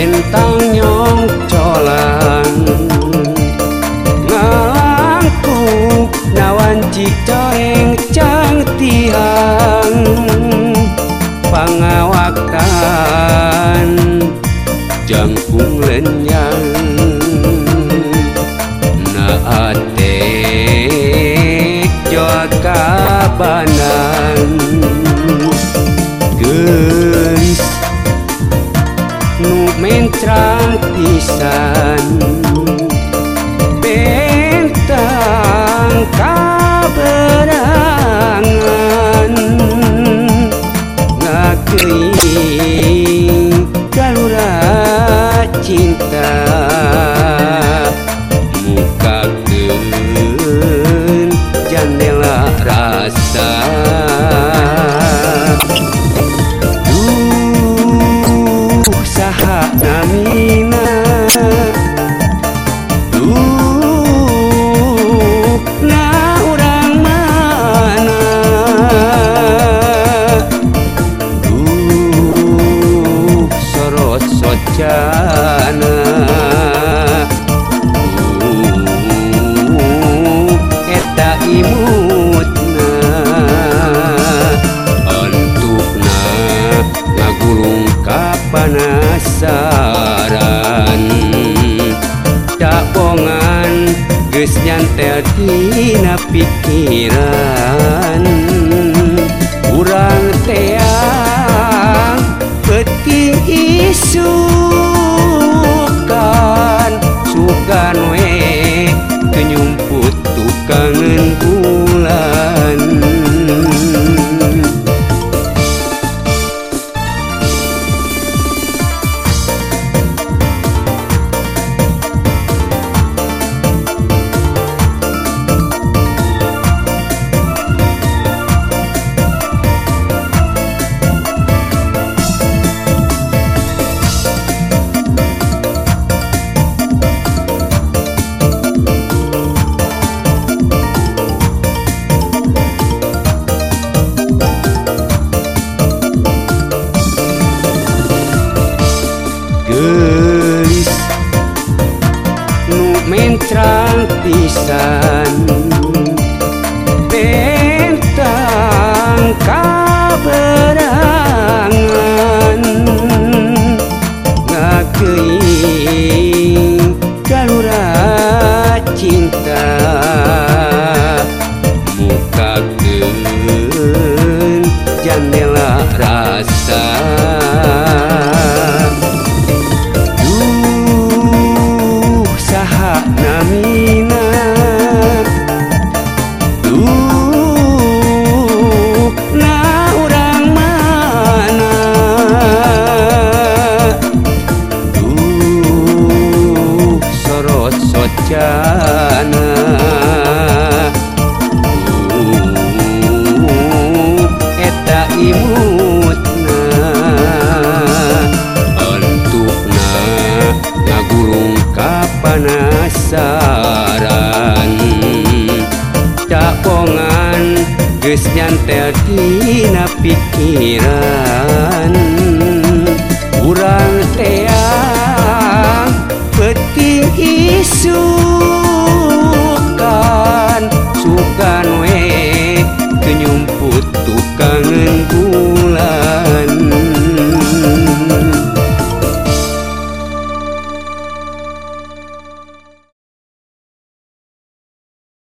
เป็นตั้งยองจอลันงางกูนาวันจิกจอเองจังตีหังฟังอาวักกันจังกุ้งเล่นยังนาเตกจอดกาบานา kuih kalura cinta. pasaran capongan geus nyantel tina pikiran. Urang pisan bentang kaberangan ngakeuing kalura cinta mukakeun jandela rasa. Me pasaran capongan geus nyantel tina pikiran. Urang